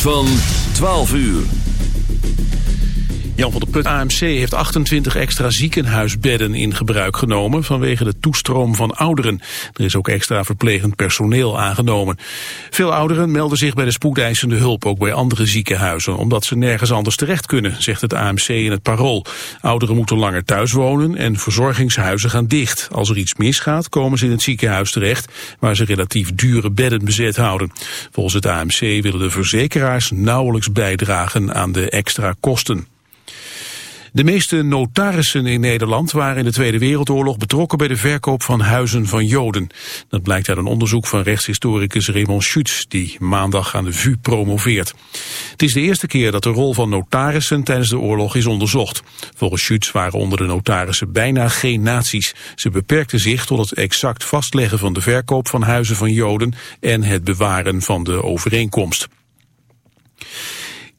Van 12 uur. Jan van der Put AMC heeft 28 extra ziekenhuisbedden in gebruik genomen vanwege de toestroom van ouderen. Er is ook extra verplegend personeel aangenomen. Veel ouderen melden zich bij de spoedeisende hulp, ook bij andere ziekenhuizen, omdat ze nergens anders terecht kunnen, zegt het AMC in het parool. Ouderen moeten langer thuis wonen en verzorgingshuizen gaan dicht. Als er iets misgaat, komen ze in het ziekenhuis terecht, waar ze relatief dure bedden bezet houden. Volgens het AMC willen de verzekeraars nauwelijks bijdragen aan de extra kosten. De meeste notarissen in Nederland waren in de Tweede Wereldoorlog betrokken bij de verkoop van huizen van Joden. Dat blijkt uit een onderzoek van rechtshistoricus Raymond Schutz, die maandag aan de VU promoveert. Het is de eerste keer dat de rol van notarissen tijdens de oorlog is onderzocht. Volgens Schutz waren onder de notarissen bijna geen nazi's. Ze beperkten zich tot het exact vastleggen van de verkoop van huizen van Joden en het bewaren van de overeenkomst.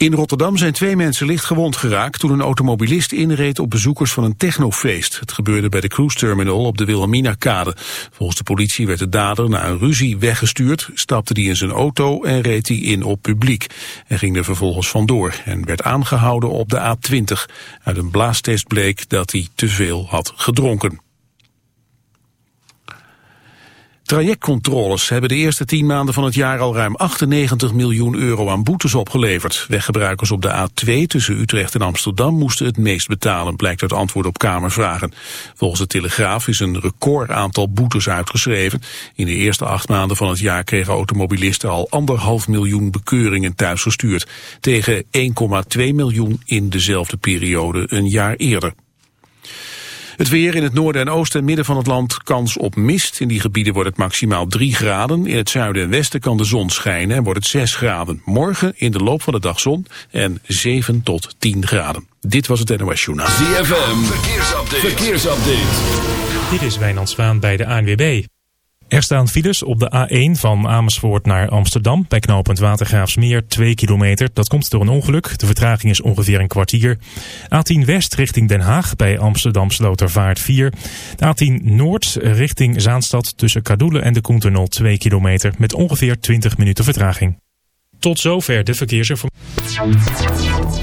In Rotterdam zijn twee mensen licht gewond geraakt toen een automobilist inreed op bezoekers van een technofeest. Het gebeurde bij de cruise terminal op de Wilhelmina-kade. Volgens de politie werd de dader na een ruzie weggestuurd, stapte hij in zijn auto en reed hij in op publiek. Hij ging er vervolgens vandoor en werd aangehouden op de A20. Uit een blaastest bleek dat hij te veel had gedronken. Trajectcontroles hebben de eerste tien maanden van het jaar al ruim 98 miljoen euro aan boetes opgeleverd. Weggebruikers op de A2 tussen Utrecht en Amsterdam moesten het meest betalen, blijkt uit antwoord op Kamervragen. Volgens de Telegraaf is een record aantal boetes uitgeschreven. In de eerste acht maanden van het jaar kregen automobilisten al anderhalf miljoen bekeuringen thuisgestuurd. Tegen 1,2 miljoen in dezelfde periode een jaar eerder. Het weer in het noorden en oosten en midden van het land kans op mist. In die gebieden wordt het maximaal 3 graden. In het zuiden en westen kan de zon schijnen en wordt het 6 graden. Morgen in de loop van de dag zon en 7 tot 10 graden. Dit was het NOS Journaal. ZFM, verkeersupdate. verkeersupdate. Dit is Wijnand Zwaan bij de ANWB. Er staan files op de A1 van Amersfoort naar Amsterdam. Bij knooppunt Watergraafsmeer 2 kilometer. Dat komt door een ongeluk. De vertraging is ongeveer een kwartier. A10 West richting Den Haag bij Amsterdam Slotervaart 4. De A10 Noord richting Zaanstad tussen Kadoelen en de Koentunnel 2 kilometer. Met ongeveer 20 minuten vertraging. Tot zover de verkeersinformatie.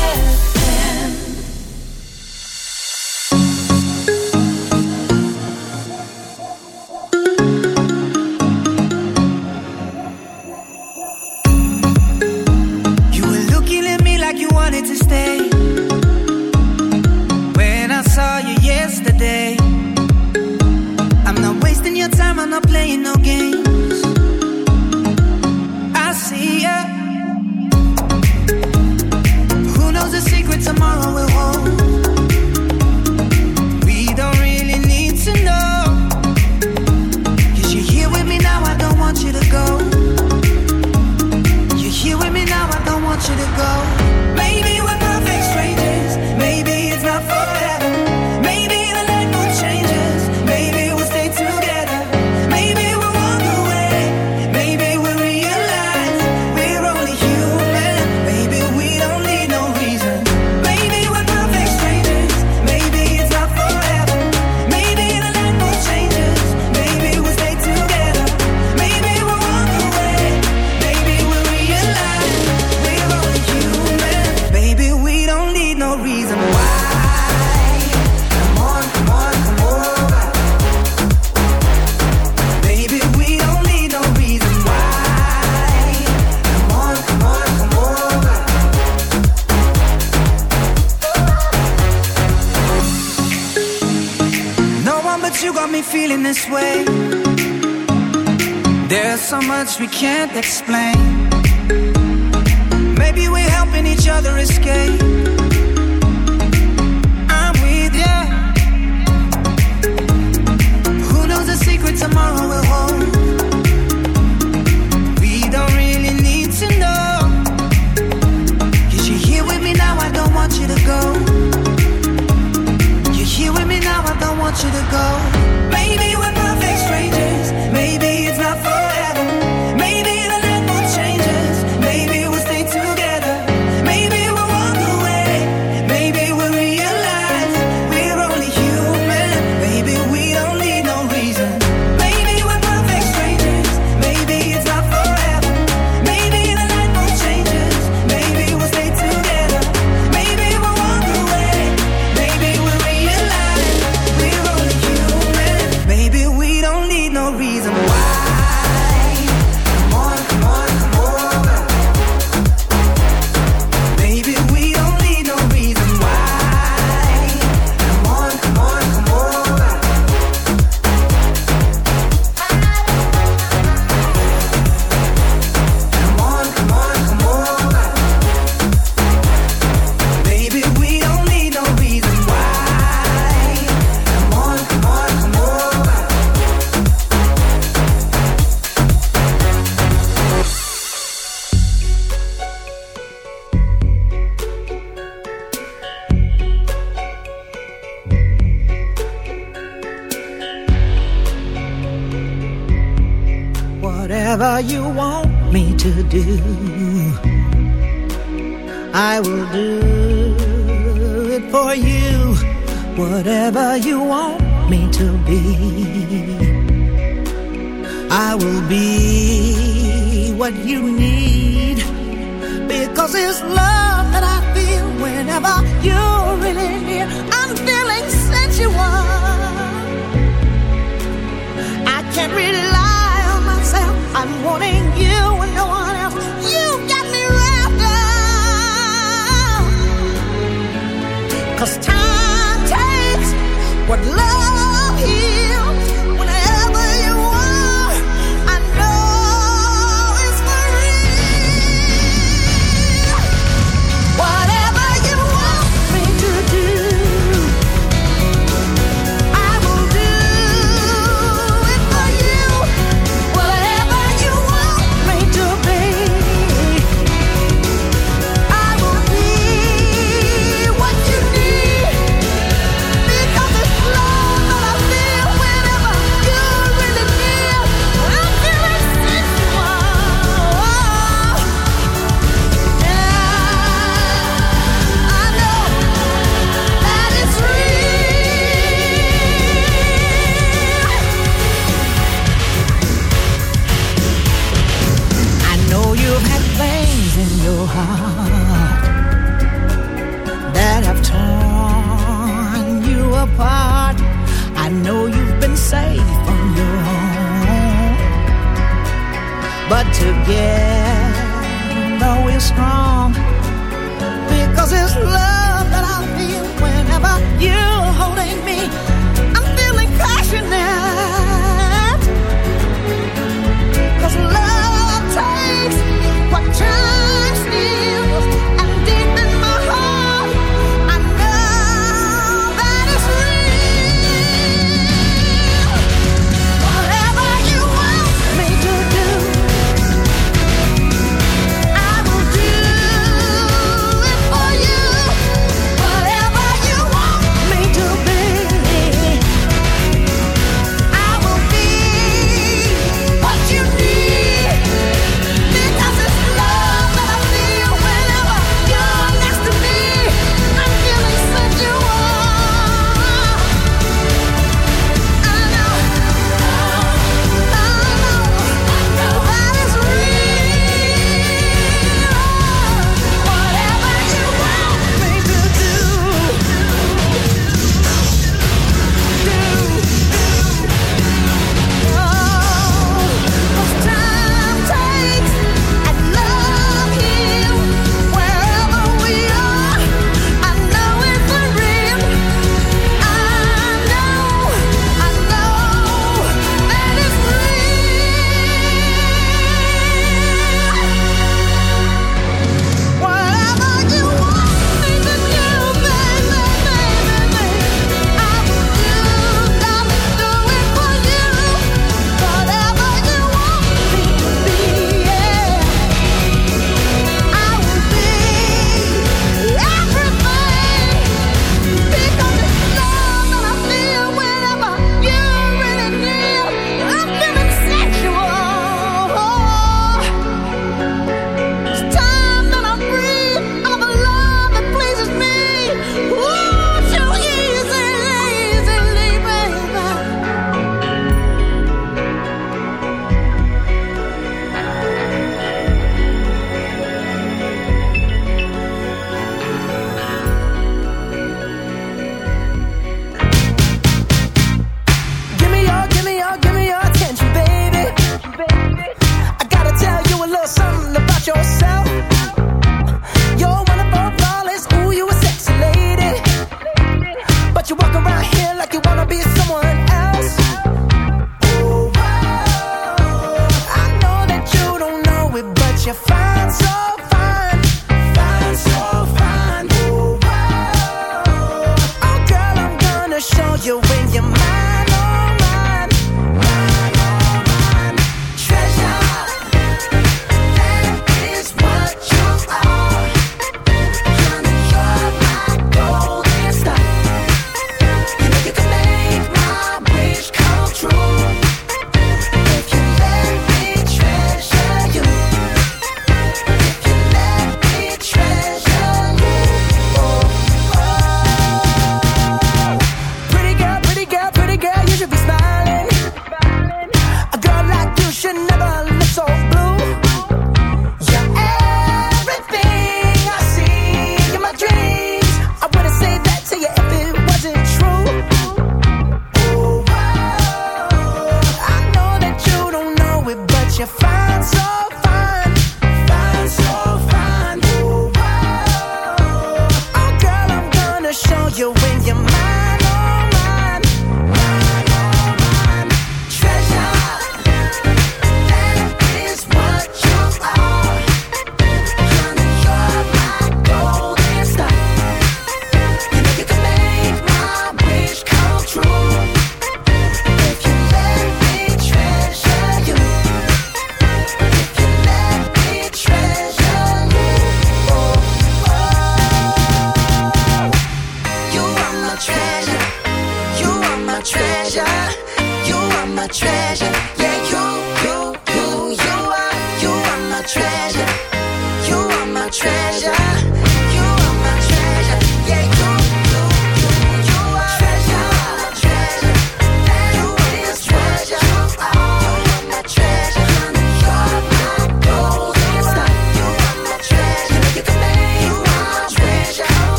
Can't explain.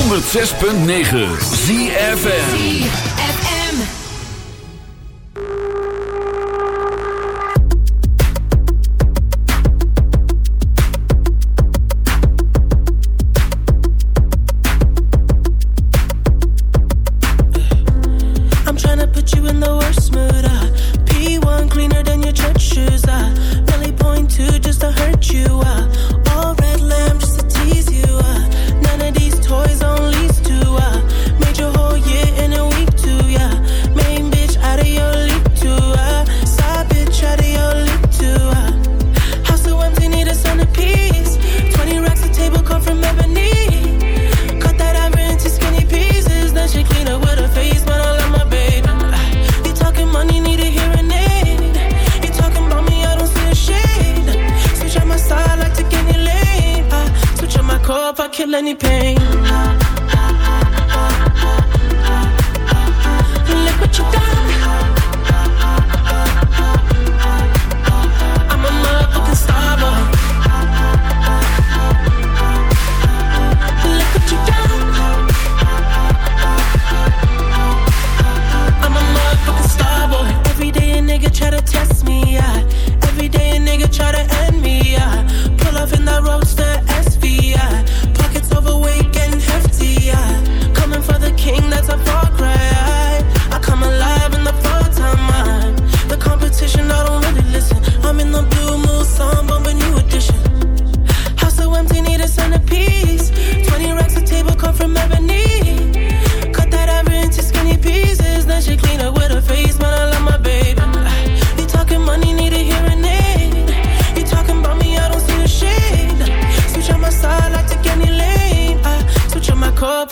106.9 ZFM.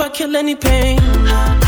if I kill any pain.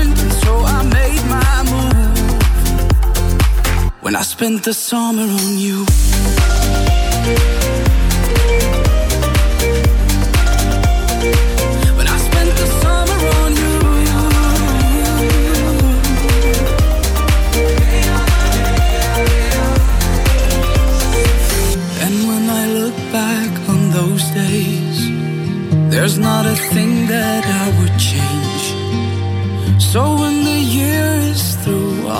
When I spent the summer on you. When I spent the summer on you. And when I look back on those days, there's not a thing that I would change. So when the year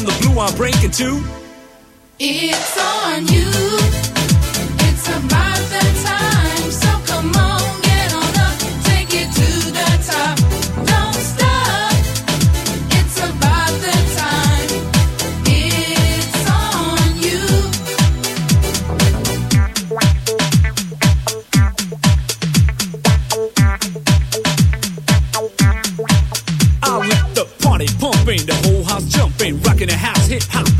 From the blue, I'm breaking two. It's on you.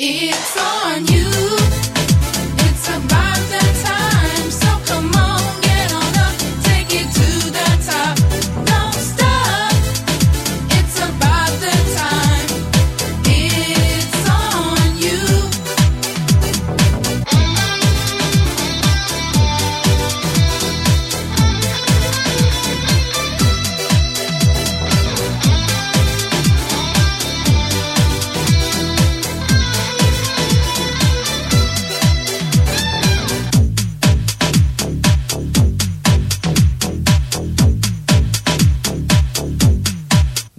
It's on you. It's about that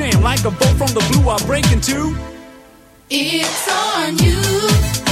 jam. Like a bolt from the blue, I break into. It's on you.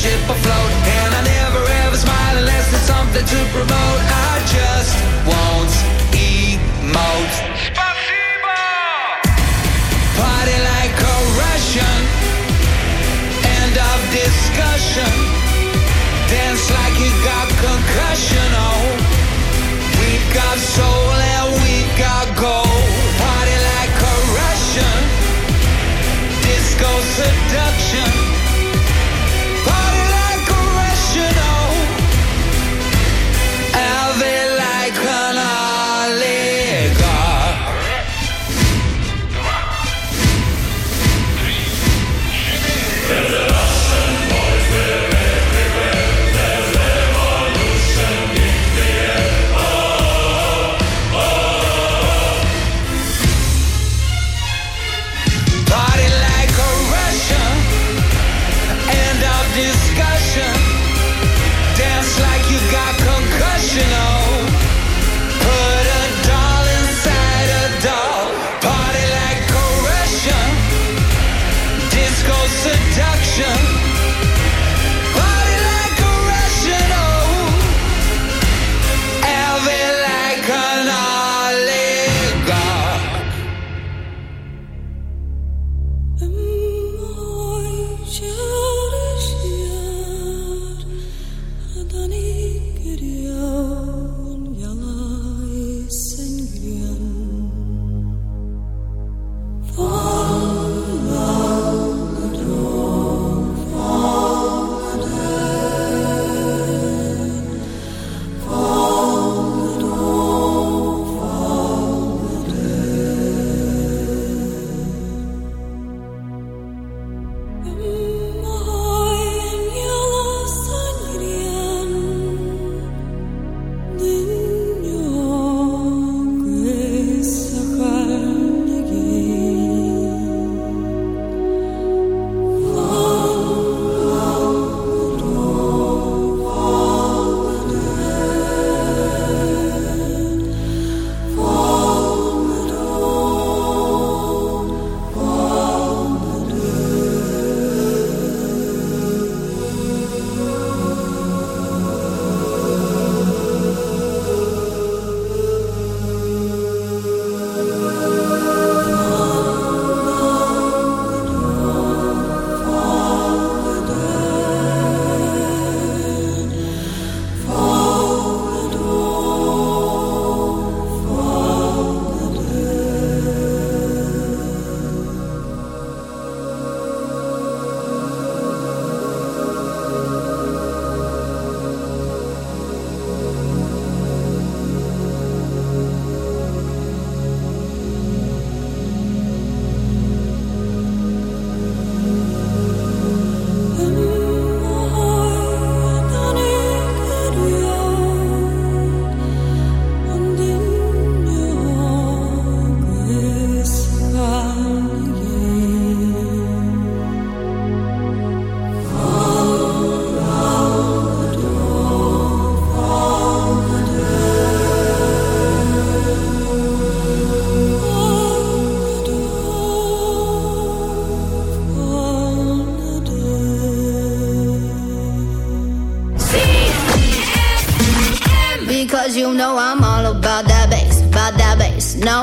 ship afloat And I never ever smile unless there's something to promote I just won't emote Spasibo! Party like a Russian End of discussion Dance like you got concussion oh.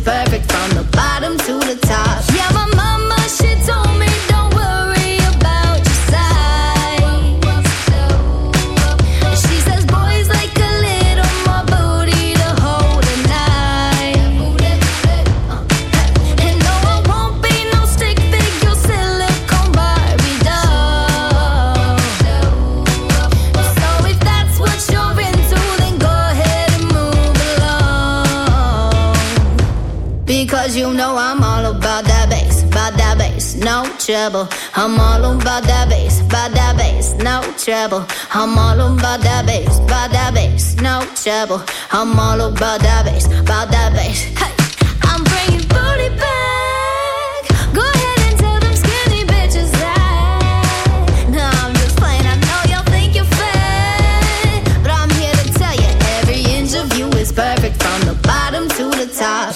perfect from the bottom to the trouble. I'm all about that bass, about that bass, no trouble. I'm all about that bass, about that bass, no trouble. I'm all about that bass, about that bass. Hey, I'm bringing booty back. Go ahead and tell them skinny bitches that. I'm just playing. I know y'all think you're fat, but I'm here to tell you every inch of you is perfect from the bottom to the top.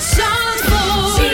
Zandvoort.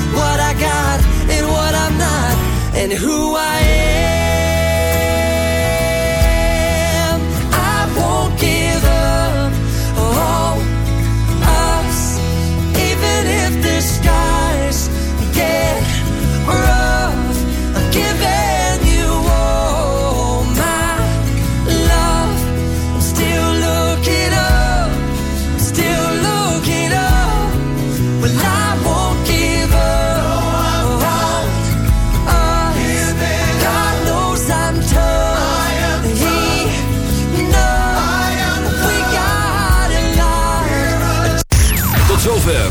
what I got and what I'm not, and who I am.